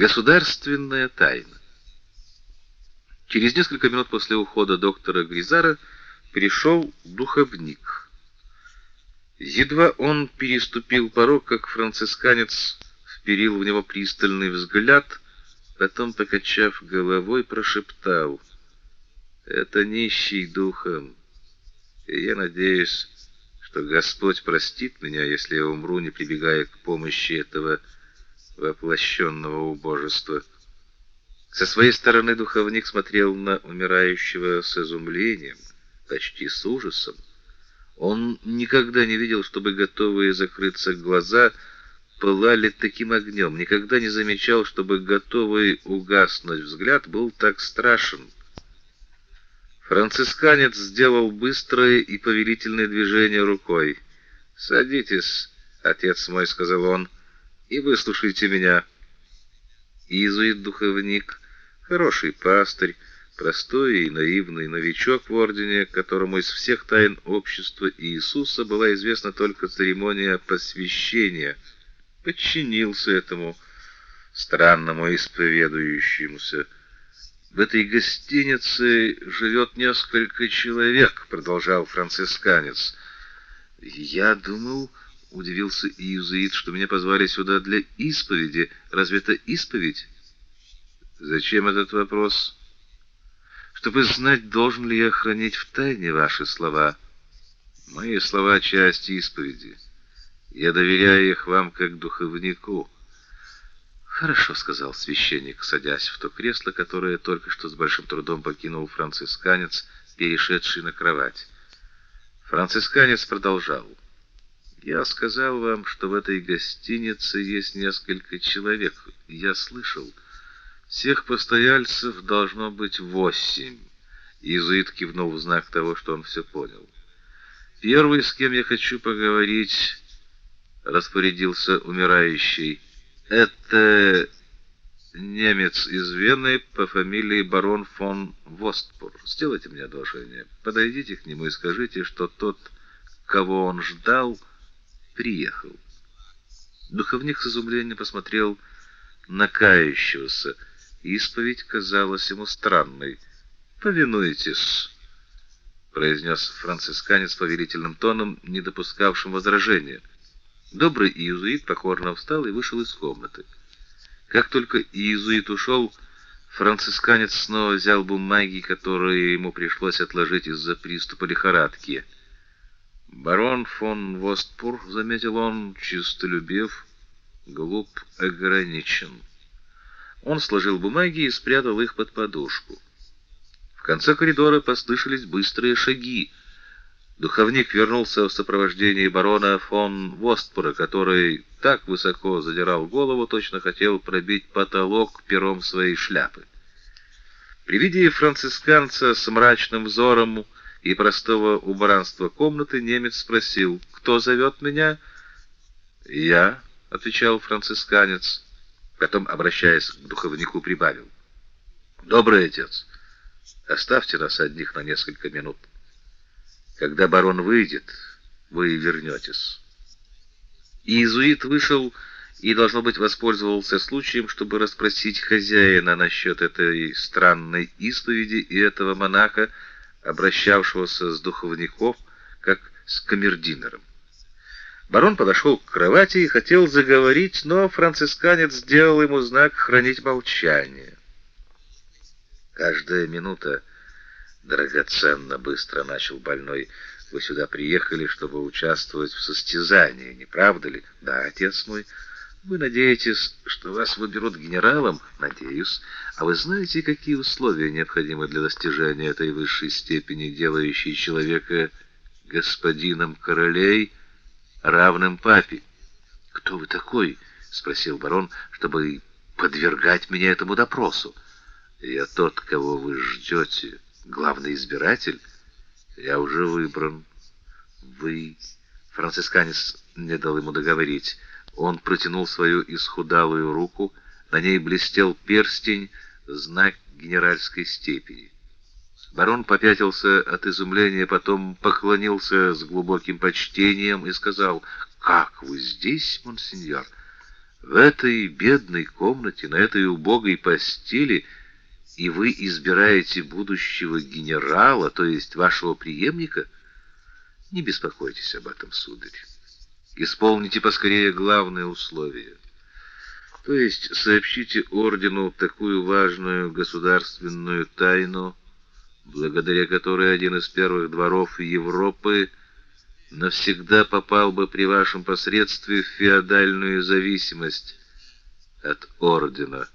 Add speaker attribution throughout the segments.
Speaker 1: Государственная тайна. Через несколько минут после ухода доктора Гризара пришел духовник. Едва он переступил порог, как францисканец вперил в него пристальный взгляд, потом, покачав головой, прошептал: "Это нищий духом. И я надеюсь, что Господь простит меня, если я умру, не прибегая к помощи этого воплощенного убожества. Со своей стороны духовник смотрел на умирающего с изумлением, почти с ужасом. Он никогда не видел, чтобы готовые закрыться глаза пылали таким огнем, никогда не замечал, чтобы готовый угаснуть взгляд был так страшен. Францисканец сделал быстрое и повелительное движение рукой. "Садитесь, отец мой", сказал он и выслушайте меня. Иезуит-духовник, хороший пастырь, простой и наивный новичок в ордене, которому из всех тайн общества Иисуса была известна только церемония посвящения, подчинился этому странному исповедующемуся. В этой гостинице живет несколько человек, продолжал францисканец. Я думал, удивился иезуит, что меня позвали сюда для исповеди. Разве это исповедь? Зачем этот вопрос? Чтобы знать, должен ли я хранить в тайне ваши слова. Мои слова часть исповеди. Я доверяю их вам как духовнику. Хорошо, сказал священник, садясь в то кресло, которое только что с большим трудом покинул францисканец, перешедший на кровать. Францисканец продолжал: я сказал вам, что в этой гостинице есть несколько человек. Я слышал. Всех постояльцев должно быть восемь. Иезуит кивнул в знак того, что он все понял. Первый, с кем я хочу поговорить, распорядился умирающий. Это немец из Вены по фамилии барон фон Востпур. Сделайте мне одолжение. Подойдите к нему и скажите, что тот, кого он ждал, приехал. Духовник с изумлением посмотрел на кающегося. Исповедь казалась ему странной. "Повинуйтесь", произнес францисканец повелительным тоном, не допускавшим возражения. Добрый иезуит покорно встал и вышел из комнаты. Как только иезуит ушел, францисканец снова взял бумаги, которые ему пришлось отложить из-за приступа лихорадки. Барон фон Востпур, заметил он, чистолюбив, глуп, ограничен. Он сложил бумаги и спрятал их под подушку. В конце коридора послышались быстрые шаги. Духовник вернулся в сопровождении барона фон Востпура, который так высоко задирал голову, точно хотел пробить потолок пером своей шляпы. При виде францисканца с мрачным взором и простого убранства комнаты немец спросил: "Кто зовет меня?" "Я", отвечал францисканец, потом, обращаясь к духовнику, прибавил: "Добрый отец, оставьте нас одних на несколько минут. Когда барон выйдет, вы вернетесь». Иезуит вышел и должно быть воспользовался случаем, чтобы расспросить хозяина насчет этой странной исповеди и этого монаха, обращавшегося с духовников как с камердинером. Барон подошел к кровати и хотел заговорить, но францисканец сделал ему знак хранить молчание. Каждая минута драгоценна, быстро начал больной. Вы сюда приехали, чтобы участвовать в состязании, не правда ли? Да, отец мой. Вы надеетесь, что вас выберут генералом? Надеюсь. А вы знаете, какие условия необходимы для достижения этой высшей степени, делающей человека господином королей, равным папе? Кто вы такой? спросил барон, чтобы подвергать меня этому допросу. Я тот, кого вы ждете, главный избиратель. Я уже выбран. Вы Францисканец не дал ему договорить. Он протянул свою исхудалую руку, на ней блестел перстень, знак генеральской степени. Барон попятился от изумления, потом поклонился с глубоким почтением и сказал: "Как вы здесь, монсеньор? В этой бедной комнате, на этой убогой постели, и вы избираете будущего генерала, то есть вашего преемника? Не беспокойтесь об этом, сударь. Исполните поскорее главное условие. То есть сообщите ордену такую важную государственную тайну, благодаря которой один из первых дворов Европы навсегда попал бы при вашем посредстве в феодальную зависимость от ордена.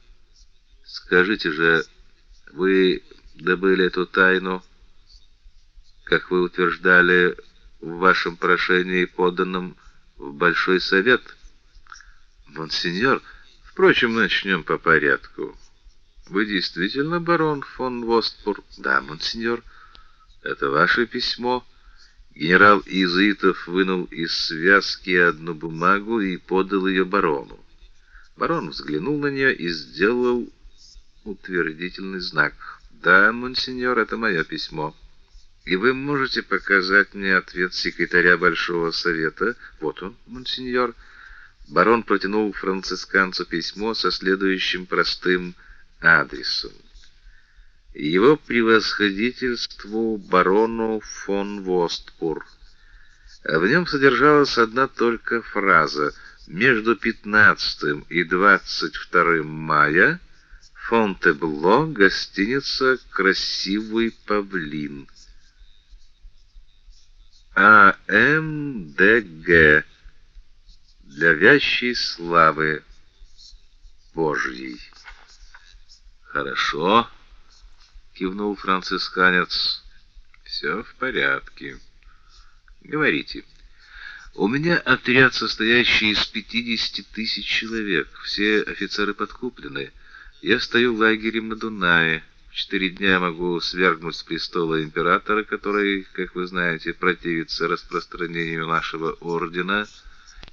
Speaker 1: Скажите же, вы добыли эту тайну, как вы утверждали в вашем прошении, поданном в Большой совет? Монсеньор, впрочем, начнем по порядку. Вы действительно барон фон Востпур? Да, монсеньор. Это ваше письмо? Генерал Изытов вынул из связки одну бумагу и подал ее барону. Барон взглянул на нее и сделал утвердительный знак. "Да, монсеньор, это мое письмо. И вы можете показать мне ответ секретаря Большого совета? Вот он, монсеньор". Барон протянул францисканцу письмо со следующим простым адресом: его превосходительству барону фон Востпур. В нем содержалась одна только фраза: между 15 и 22 мая Фонтебло, гостиница Красивый павлин. А М Д Г для вящей славы Божьей. Хорошо кивнул францисканец. «Все в порядке. Говорите. У меня отряд, состоящий из пятидесяти тысяч человек. Все офицеры подкуплены. Я стою в лагере на Дунае. Четыре дня могу свергнуть с престола императора, который, как вы знаете, противится распространению нашего ордена,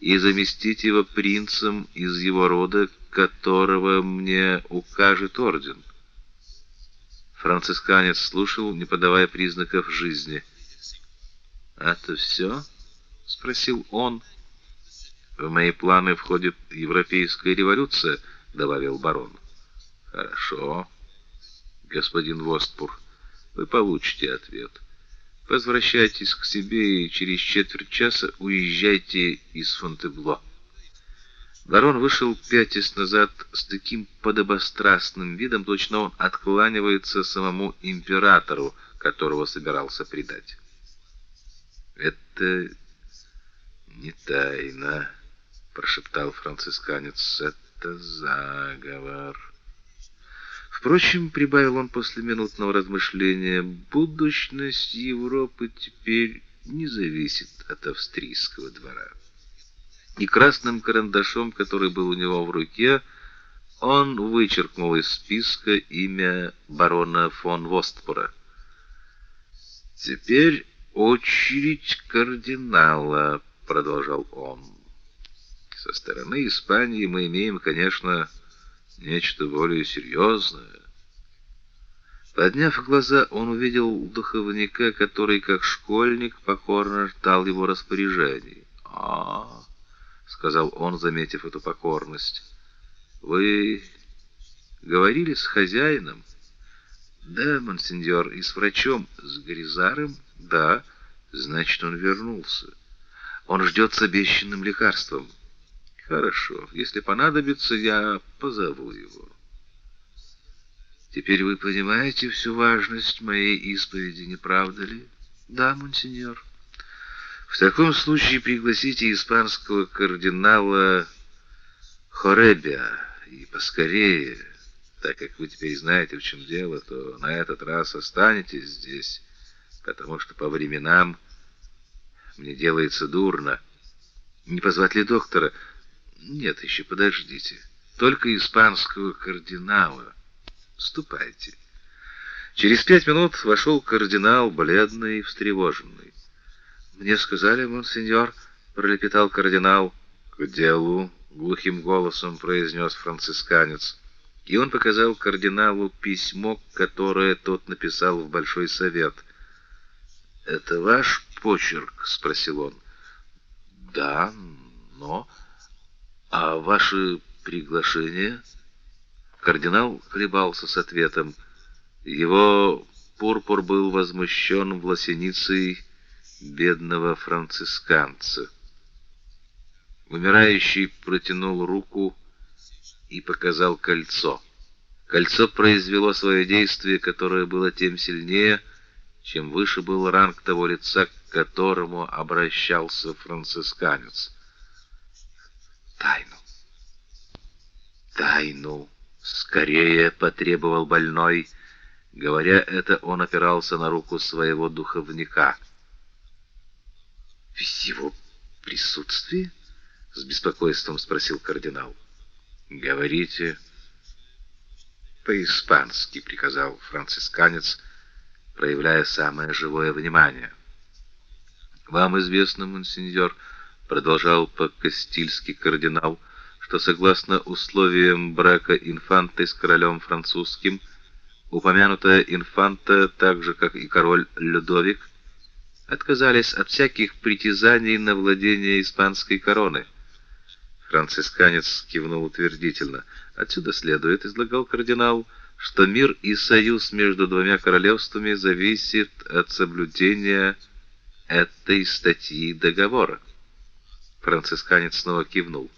Speaker 1: и заместить его принцем из его рода, которого мне укажет орден. Францисканец слушал, не подавая признаков жизни. "Это все?» — спросил он. «В мои планы входит европейская революция», — добавил барон. «Хорошо, господин Востпур, вы получите ответ. Возвращайтесь к себе и через четверть часа уезжайте из Фонтебло». Барон вышел пятясь назад с таким подобострастным видом, точно он откланивается самому императору, которого собирался предать. «Это не тайна», — прошептал францисканец, — «это заговор». Впрочем, прибавил он после минутного размышления, будущность Европы теперь не зависит от австрийского двора и красным карандашом, который был у него в руке, он вычеркнул из списка имя барона фон Востпура. Теперь очередь кардинала, продолжал он. Со стороны Испании мы имеем, конечно, нечто более серьезное. Подняв глаза, он увидел духовника, который, как школьник, покорно ждал его распоряжений. А, сказал он, заметив эту покорность. Вы говорили с хозяином? Да, монсеньор, и с врачом, с Гризаром? Да. Значит, он вернулся. Он ждет с обещанным лекарством. Хорошо. Если понадобится, я позову его. Теперь вы понимаете всю важность моей исповеди, не правда ли? Да, монсеньор. В таком случае пригласите испанского кардинала Хоребия и поскорее, так как вы теперь знаете, в чем дело, то на этот раз останетесь здесь, потому что по временам мне делается дурно. Не позвать ли доктора? Нет, еще подождите. Только испанского кардинала. Ступайте. Через пять минут вошел кардинал, бледный и встревоженный. Мне сказали, монсеньор, пролепетал кардинал. К делу, глухим голосом произнес францисканец. И он показал кардиналу письмо, которое тот написал в большой совет. Это ваш почерк, спросил он. Да, но А ваше приглашение? Кардинал колебался с ответом. Его пурпур был возмущен власеницей бедного францисканца. Умирающий протянул руку и показал кольцо. Кольцо произвело свое действие, которое было тем сильнее, чем выше был ранг того лица, к которому обращался францисканец. Тайну. Тайну. Скорее потребовал больной. Говоря это, он опирался на руку своего духовника. В его присутствии? С беспокойством спросил кардинал. Говорите по-испански, приказал францисканец, проявляя самое живое внимание. Вам известно, монсеньор, продолжал по-кастильски кардинал, что согласно условиям брака инфанты с королем французским, упомянутая инфанта, так же как и король Людовик, отказались от всяких притязаний на владение испанской короной. Францисканец кивнул утвердительно. Отсюда следует, излагал кардинал, что мир и союз между двумя королевствами зависит от соблюдения этой статьи договора. Францисканец снова кивнул.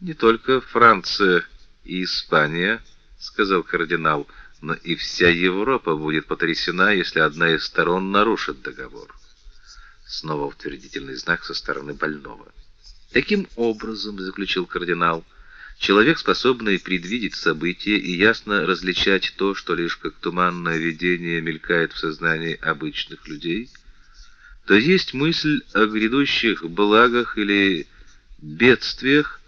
Speaker 1: Не только Франция и Испания, сказал кардинал, но и вся Европа будет потрясена, если одна из сторон нарушит договор. Снова утвердительный знак со стороны больного. Таким образом, заключил кардинал, человек, способный предвидеть события и ясно различать то, что лишь как туманное видение мелькает в сознании обычных людей, то есть мысль о грядущих благах или бедствиях,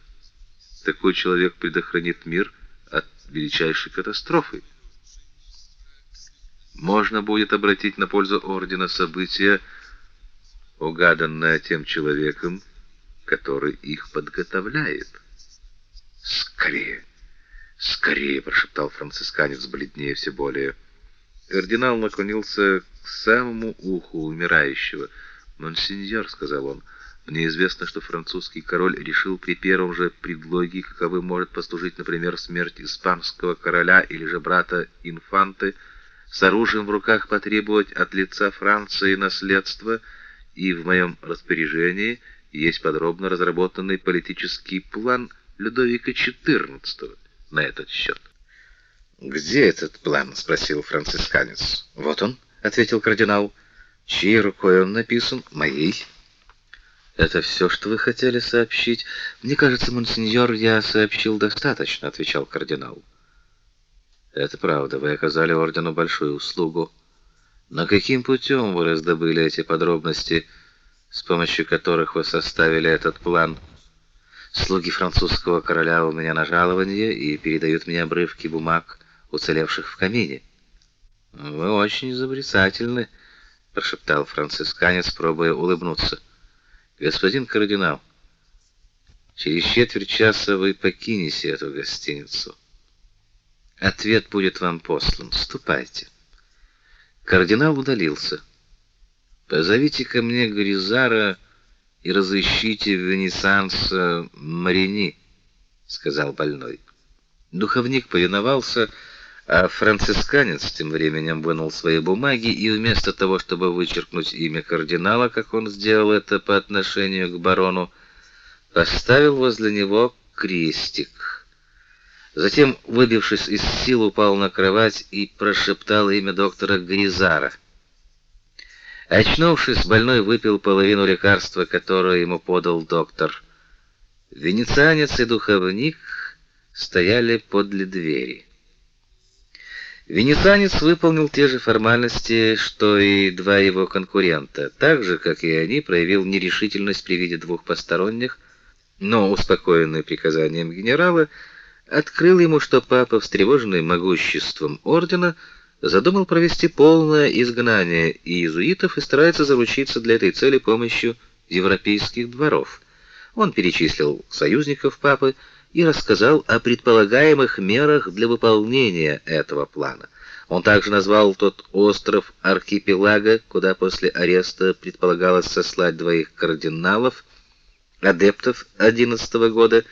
Speaker 1: такой человек предохранит мир от величайшей катастрофы. Можно будет обратить на пользу ордена события, угаданное тем человеком, который их подготовляет. Скорее, скорее, прошептал францисканец, бледнее все более. Кардинал наклонился к самому уху умирающего. "Монсеньор", сказал он, "мне известно, что французский король решил при первом же предлоге, каковы может послужить, например, смерть испанского короля или же брата инфанты, с оружием в руках потребовать от лица Франции наследство, и в моем распоряжении есть подробно разработанный политический план Людовика XIV на этот счет. Где этот план, спросил францисканец. Вот он, ответил кардинал. Чьей рукой он написан? Моей. Это все, что вы хотели сообщить? Мне кажется, монсеньор, я сообщил достаточно, отвечал кардинал. Это правда, вы оказали ордену большую услугу. Но каким путем вы раздобыли эти подробности? с помощью которых вы составили этот план. Слуги французского короля у меня на жалованье и передают мне обрывки бумаг, уцелевших в камине. Вы очень изобретательны, прошептал францисканец, пробуя улыбнуться. Господин кардинал, через четверть часа вы покинете эту гостиницу. Ответ будет вам послан. Ступайте. Кардинал удалился. Позовите ко мне Гризара и разыщите венецианца Марини, сказал больной. Духовник повиновался, а францисканец тем временем вынул свои бумаги и вместо того, чтобы вычеркнуть имя кардинала, как он сделал это по отношению к барону, поставил возле него крестик. Затем, выбившись из сил, упал на кровать и прошептал имя доктора Гризара. Очнувшись, больной выпил половину лекарства, которое ему подал доктор. Венецианец и духовник стояли подле двери. Венецианец выполнил те же формальности, что и два его конкурента, так же, как и они, проявил нерешительность при виде двух посторонних, но успокоенный приказанием генерала, открыл ему, что папа, встревоженный могуществом ордена, задумал провести полное изгнание иезуитов и старается заручиться для этой цели помощью европейских дворов. Он перечислил союзников папы и рассказал о предполагаемых мерах для выполнения этого плана. Он также назвал тот остров архипелага, куда после ареста предполагалось сослать двоих кардиналов, адептов 11 года,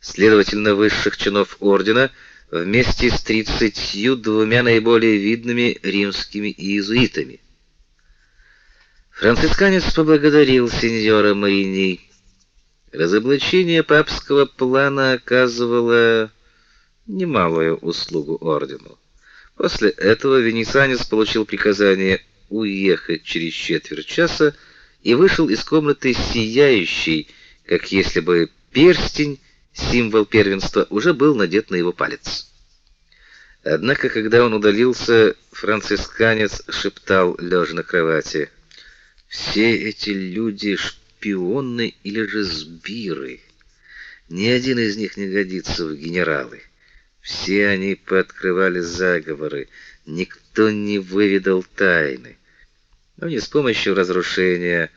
Speaker 2: следовательно, высших чинов ордена, вместе с тридцатью двумя наиболее видными римскими иезуитами. Францисканец поблагодарил сеньора Марини. Разоблачение папского плана оказывало немалую услугу ордену. После этого венецианец получил приказание уехать через четверть часа и вышел из комнаты сияющий, как если бы перстень, символ первенства, уже был надет на его палец. Однако, когда он удалился, францисканец шептал, лежа на кровати: "Все эти люди шпионы или же сбиры. Ни один из них не годится в генералы. Все они пооткрывали заговоры, никто не выведал тайны. Но не с помощью разрушения,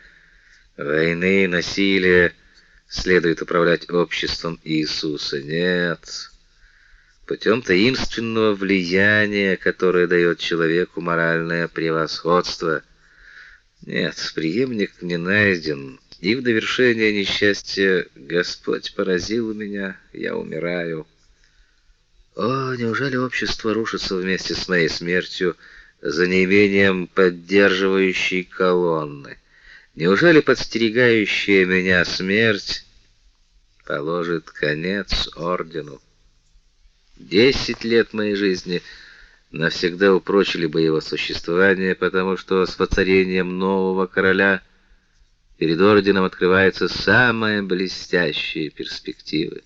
Speaker 2: войны, насилия следует управлять обществом Иисуса. Нет, путем таинственного влияния, которое дает человеку моральное превосходство. Нет, преемник не найден. И в довершение несчастья Господь поразил меня, я умираю. О, неужели общество рушится вместе с моей смертью за неимением поддерживающей колонны? Неужели подстерегающая меня смерть положит конец ордену? Десять лет моей жизни навсегда упрочили бы его существование, потому что с воцарением нового короля перед орденом открываются самые блестящие перспективы.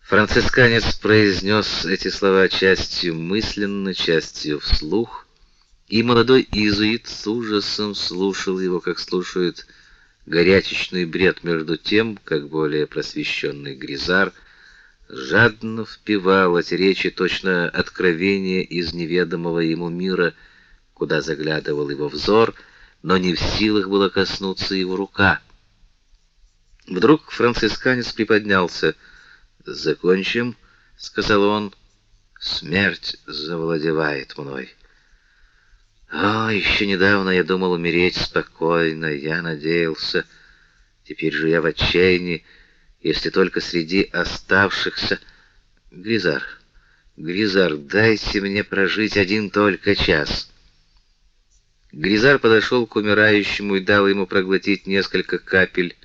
Speaker 2: Францисканец произнес эти слова частью мысленно, частью вслух, и молодой иезуит с ужасом слушал его, как слушают горячечный бред между тем, как более просвещенный Гризар жадно впивал эти речи точно откровение из неведомого ему мира, куда заглядывал его взор, но не в силах было коснуться его рука. Вдруг францисканец приподнялся — Закончим, сказал он. Смерть завладевает мной. О, еще недавно я думал умереть спокойно, я надеялся. Теперь же я в отчаянии, если только среди оставшихся Гризар. Гризар, дайте мне прожить один только час. Гризар подошел к умирающему и дал ему проглотить несколько капель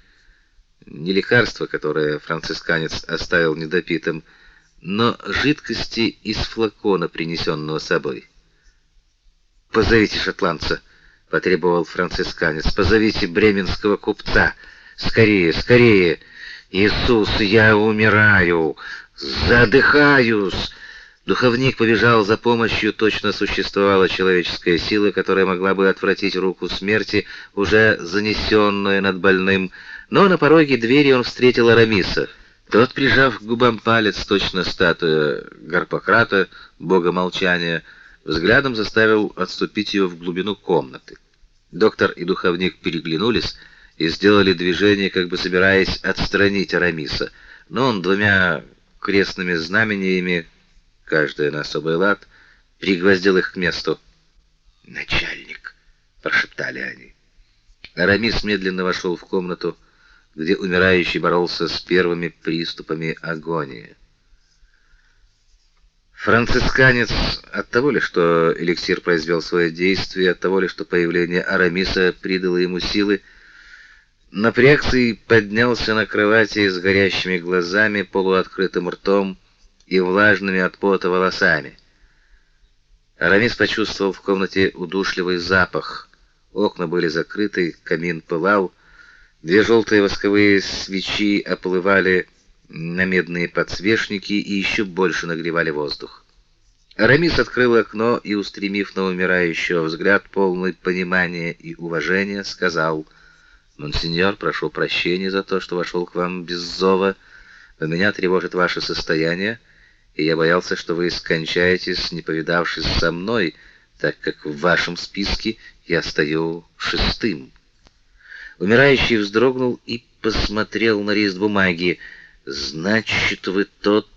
Speaker 2: не лекарство, которое францисканец оставил недопитым, но жидкости из флакона, принесенного собой. Позовите шотландца, потребовал францисканец. Позовите бременского купца. Скорее, скорее. Иисус, я умираю, задыхаюсь. Духовник побежал за помощью, точно существовала человеческая сила, которая могла бы отвратить руку смерти, уже занесенную над больным но на пороге двери он встретил Арамиса. Тот, прижав к губам палец, точно статуя Гарпократа, бога молчания, взглядом заставил отступить ее в глубину комнаты. Доктор и духовник переглянулись и сделали движение, как бы собираясь отстранить Арамиса, но он двумя крестными знамениями, каждое на особый лад, пригвоздил их к месту. "Начальник", прошептали они. Арамис медленно вошел в комнату, где умирающий боролся с первыми приступами агонии. Францисканец от того ли, что эликсир произвел свое действие, от того ли, что появление Арамиса придало ему силы, напрягся и поднялся на кровати с горящими глазами, полуоткрытым ртом и влажными от пота волосами. Арамис почувствовал в комнате удушливый запах. Окна были закрыты, камин пылал, Две желтые восковые свечи оплывали на медные подсвечники и еще больше нагревали воздух. Арамис открыл окно и, устремив на умирающего взгляд полный понимания и уважения, сказал: "Монсеньор, прошу прощения за то, что вошел к вам без зова. Но меня тревожит ваше состояние, и я боялся, что вы скончаетесь, не повидавшись со мной, так как в вашем списке я стою шестым". Умирающий вздрогнул и посмотрел на лист бумаги. Значит, вы тот,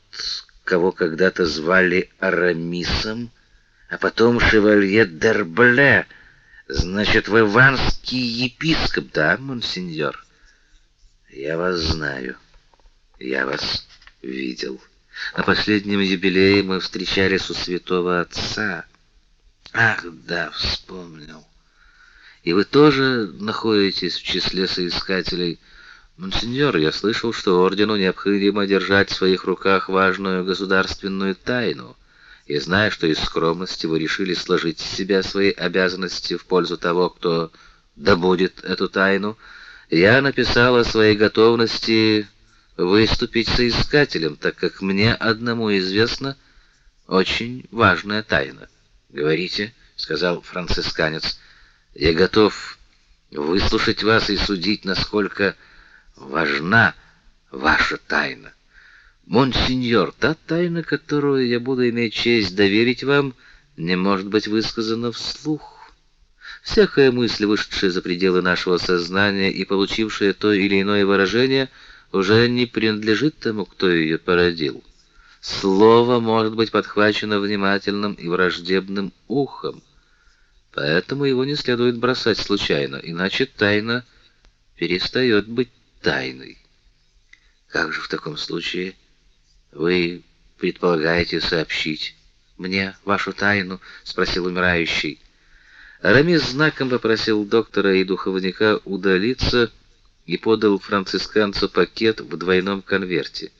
Speaker 2: кого когда-то звали Арамисом, а потом шевалье Дербле. Значит, вы ванский епископ, да, монсеньор? Я вас знаю. Я вас видел. На последнем юбилее мы встречались у святого отца. Ах, да, вспомнил. И вы тоже находитесь в числе соискателей. Монсеньор, я слышал, что ордену необходимо держать в своих руках важную государственную тайну. И знаю, что из скромности вы решили сложить с себя свои обязанности в пользу того, кто добудет эту тайну. Я написал о своей готовности выступить соискателем, так как мне одному известна очень важная тайна. Говорите, сказал францисканец. Я готов выслушать вас и судить, насколько важна ваша тайна. Монсеньор, та тайна, которую я буду иметь честь доверить вам, не может быть высказана вслух. Всякая мысль, вышедшая за пределы нашего сознания и получившая то или иное выражение, уже не принадлежит тому, кто ее породил. Слово может быть подхвачено внимательным и враждебным ухом, поэтому его не следует бросать случайно, иначе тайна перестает быть тайной. Как же в таком случае вы предполагаете сообщить мне вашу тайну, спросил умирающий. Арамис знаком попросил доктора и духовника удалиться и подал францисканцу пакет в двойном конверте.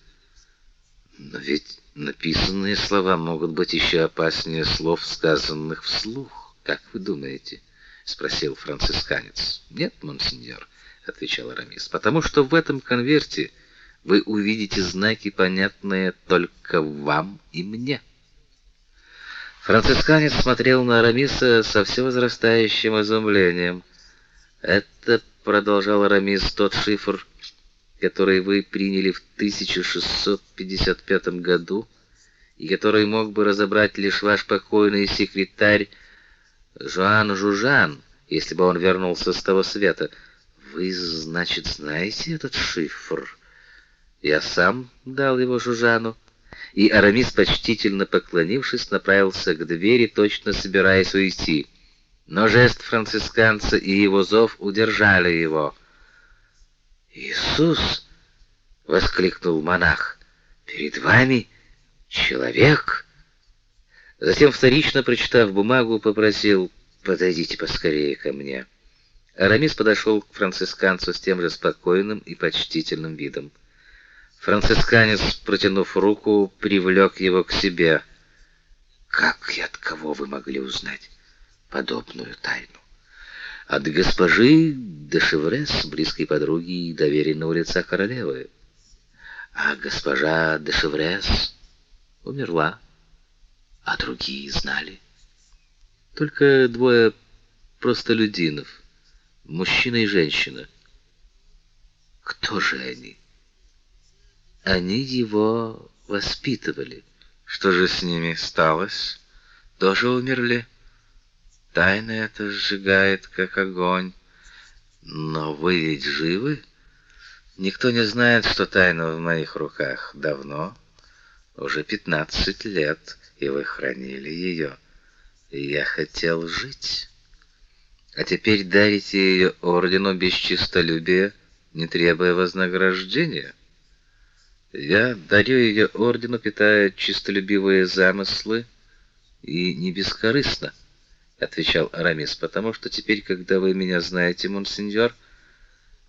Speaker 2: Но ведь написанные слова могут быть еще опаснее слов, сказанных вслух. Как вы думаете? спросил францисканец. Нет, монсеньор, отвечал Арамис. Потому что в этом конверте вы увидите знаки, понятные только вам и мне. Францисканец смотрел на Арамиса со все возрастающим изумлением. Это продолжал Арамис тот шифр, который вы приняли в 1655 году и который мог бы разобрать лишь ваш покойный секретарь Жуан Жужан, если бы он вернулся с того света. Вы, значит, знаете этот шифр? Я сам дал его Жужану. И Арамис, почтительно поклонившись, направился к двери, точно собираясь уйти. Но жест францисканца и его зов удержали его. «Иисус!» — воскликнул монах. «Перед вами человек!» Затем, вторично прочитав бумагу, попросил «Подойдите поскорее ко мне». Арамис подошел к францисканцу с тем же спокойным и почтительным видом. Францисканец, протянув руку, привлек его к себе. «Как и от кого вы могли узнать подобную тайну?» от госпожи де Шеврес, близкой подруги и доверенного лица королевы. А госпожа де Шеврес умерла, а другие знали. Только двое простолюдинов, мужчина и женщина. Кто же они? Они его воспитывали. Что же с ними сталось? Тоже умерли? Тайна эта сжигает, как огонь. Но вы ведь живы? Никто не знает, что тайна в моих руках давно, уже пятнадцать лет, и вы хранили ее. Я хотел жить. А теперь дарите ее ордену без честолюбия, не требуя вознаграждения. Я дарю ее ордену, питая честолюбивые замыслы и не бескорыстно отвечал Арамис, потому что теперь, когда вы меня знаете, монсеньор,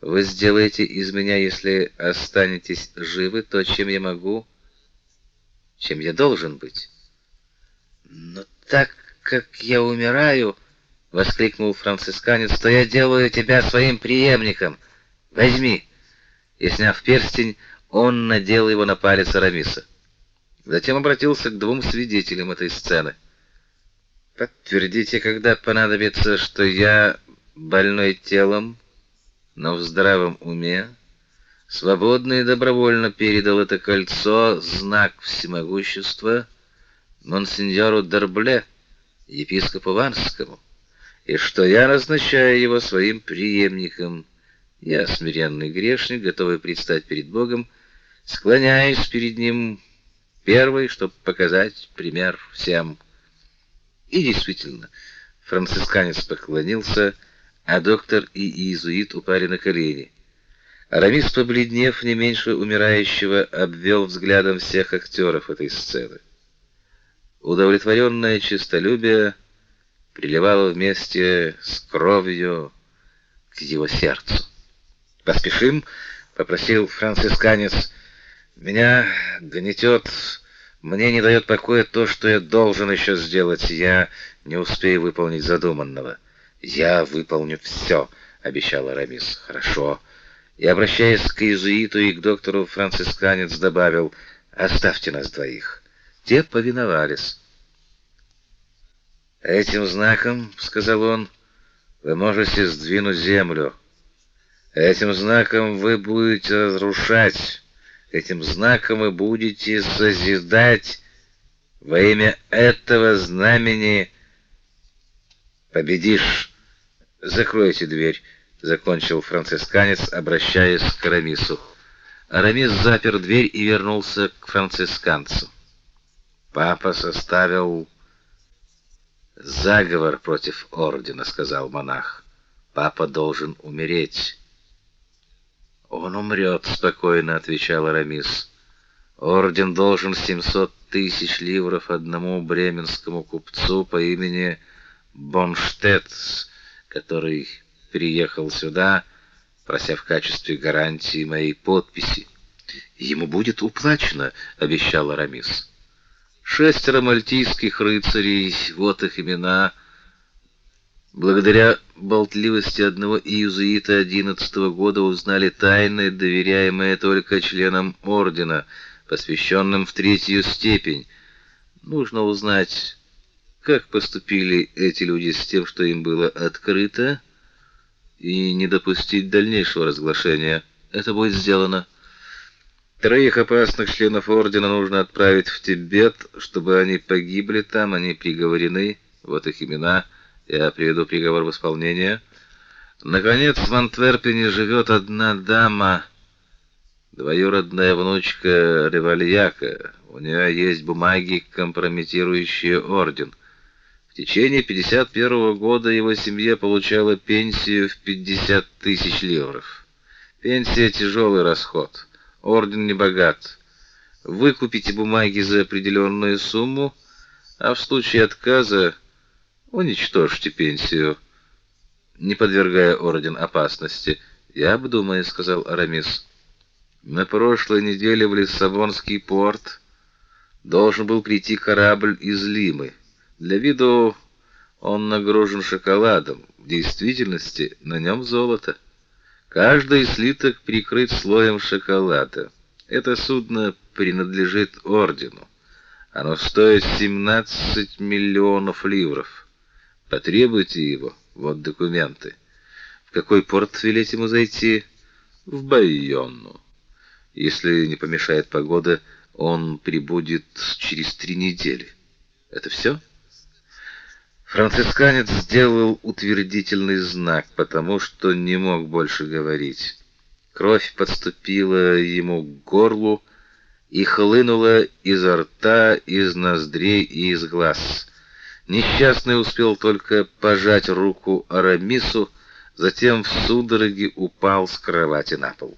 Speaker 2: вы сделаете из меня, если останетесь живы, то, чем я могу, чем я должен быть. Но так как я умираю, воскликнул францисканец, то я делаю тебя своим преемником. Возьми. И сняв перстень, он надел его на палец Арамиса. Затем обратился к двум свидетелям этой сцены. Подтвердите, когда понадобится, что я больной телом, но в здравом уме, свободно и добровольно передал это кольцо, знак всемогущества, монсеньору Д'Арбле, епископу Ванскому, и что я назначаю его своим преемником. Я смиренный грешник, готовый предстать перед Богом, склоняюсь перед ним первый, чтобы показать пример всем. И действительно, францисканец поклонился, а доктор и иезуит упали на колени. Арамис, побледнев не меньше умирающего, обвел взглядом всех актеров этой сцены. Удовлетворенное честолюбие приливало вместе с кровью к его сердцу. «Поспешим», — попросил францисканец. «Меня гнетет, мне не дает покоя то, что я должен еще сделать. Я не успею выполнить задуманного». «Я выполню все», — обещал Арамис. «Хорошо». И, обращаясь к иезуиту и к доктору, францисканец добавил, «Оставьте нас двоих». Те повиновались. «Этим знаком, — сказал он, — вы можете сдвинуть землю. Этим знаком вы будете разрушать. Этим знаком вы будете созидать. Во имя этого знамени победишь. Закройте дверь» закончил францисканец, обращаясь к Арамису. Арамис запер дверь и вернулся к францисканцу. Папа составил заговор против ордена, сказал монах. Папа должен умереть. Он умрет», — спокойно отвечал Арамис. Орден должен семьсот тысяч ливров одному бременскому купцу по имени Бонштетц, который приехал сюда, прося в качестве гарантии моей подписи. Ему будет уплачено, обещал Арамис. Шестеро мальтийских рыцарей, вот их имена. Благодаря болтливости одного иезуита одиннадцатого года узнали тайны, доверяемые только членам ордена, посвященным в третью степень. Нужно узнать, как поступили эти люди с тем, что им было открыто, и не допустить дальнейшего разглашения. Это будет сделано. Троих опасных членов ордена нужно отправить в Тибет, чтобы они погибли там, они приговорены, вот их имена. Я приведу приговор в исполнение. Наконец, в Антверпене живет одна дама, двоюродная внучка Ревальяка. У нее есть бумаги, компрометирующие орден. В течение 51 года его семья получала пенсию в 50 тысяч ливров. Пенсия – тяжелый расход. Орден не богат. Выкупите бумаги за определенную сумму, а в случае отказа уничтожьте пенсию, не подвергая орден опасности. Я обдумаю, сказал Арамис. На прошлой неделе в Лиссабонский порт должен был прийти корабль из Лимы. Для виду он нагружен шоколадом, в действительности на нем золото. Каждый слиток прикрыт слоем шоколада. Это судно принадлежит ордену. Оно стоит 17 миллионов ливров. Потребуйте его. Вот документы. В какой порт велеть ему зайти? В Байонну. Если не помешает погода, он прибудет через три недели. Это все? Францисканец сделал утвердительный знак, потому что не мог больше говорить. Кровь подступила ему к горлу и хлынула изо рта, из ноздрей и из глаз. Несчастный успел только пожать руку Арамису, затем в судороге упал с кровати на пол.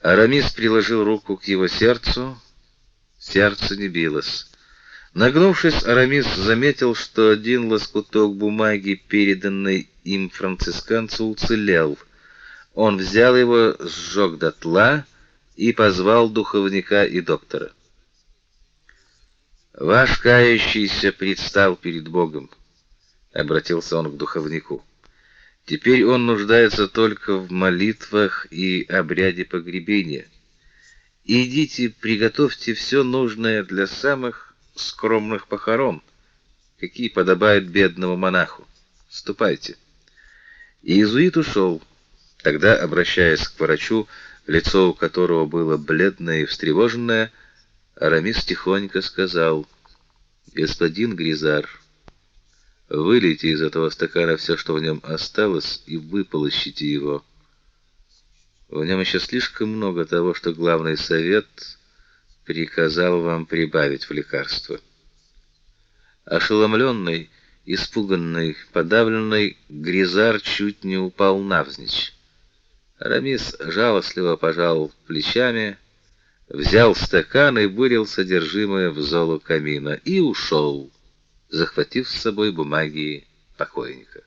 Speaker 2: Арамис приложил руку к его сердцу. Сердце не билось. Нагнувшись, Арамис заметил, что один лоскуток бумаги, переданный им францисканцу, уцелел. Он взял его, сжег дотла и позвал духовника и доктора. «Ваш кающийся предстал перед Богом», — обратился он к духовнику. «Теперь он нуждается только в молитвах и обряде погребения. Идите, приготовьте все нужное для самых скромных похорон, какие подобают бедному монаху. Ступайте. Иезуит ушел. Тогда, обращаясь к врачу, лицо у которого было бледное и встревоженное, Арамис тихонько сказал: "Господин Гризар, вылейте из этого стакана все, что в нем осталось, и выполощите его. В нем еще слишком много того, что главный совет приказал вам прибавить в лекарство. Ошеломленный, испуганный, подавленный, Гризар чуть не упал навзничь. Арамис жалостливо пожал плечами, взял стакан и вылил содержимое в золу камина и ушел, захватив с собой бумаги покойника.